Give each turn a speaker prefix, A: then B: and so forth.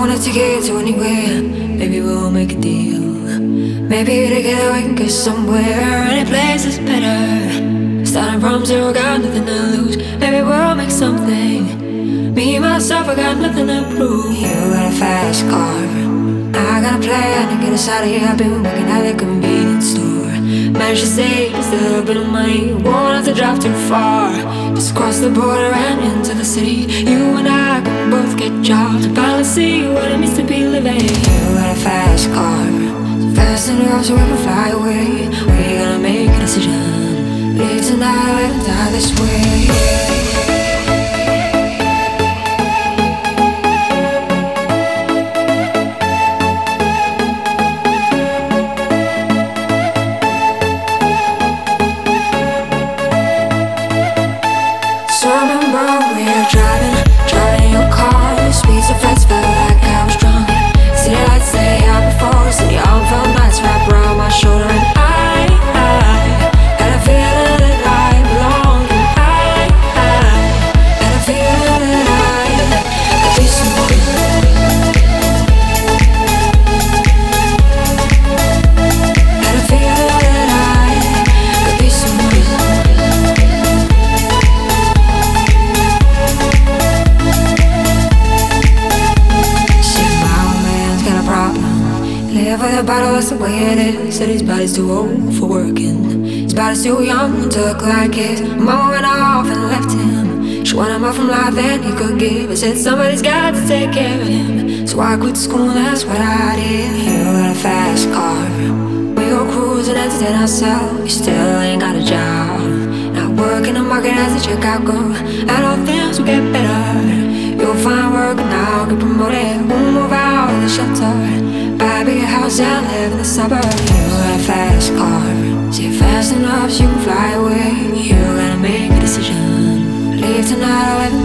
A: wanna take it to anywhere. Maybe we'll make a deal. Maybe together we can go somewhere. Any place is better. Starting from zero, got nothing to lose. Maybe we'll make something. Me myself, I got nothing to prove. You got a fast car. I got a plan to get us out of here. I've been working at the convenience store. Managed to save a little bit of money. Won't have to drive too far. Just cross the border and into the city. You and I can both get jobs. Finally see what it means to be living. You got a fast car. So fast enough so we can fly away. We're gonna make a decision. Leave tonight die this way. Live with a bottle, that's the way it is. Said his body's too old for working. His body's too young to look like his. Mama went off and left him. She wanted more from life than he could give. I said somebody's got to take care of him. So I quit school, that's what I did. You got a fast car. We go cruising, entertain ourselves. You still ain't got a job. Not working the market as a checkout girl. And all things will get better. You'll find work now, get promoted. We'll move out of the shelter. Buy a bigger house and live in the suburbs. You got a fast car. See, fast enough you can fly away. You gotta make a decision. Leave tonight or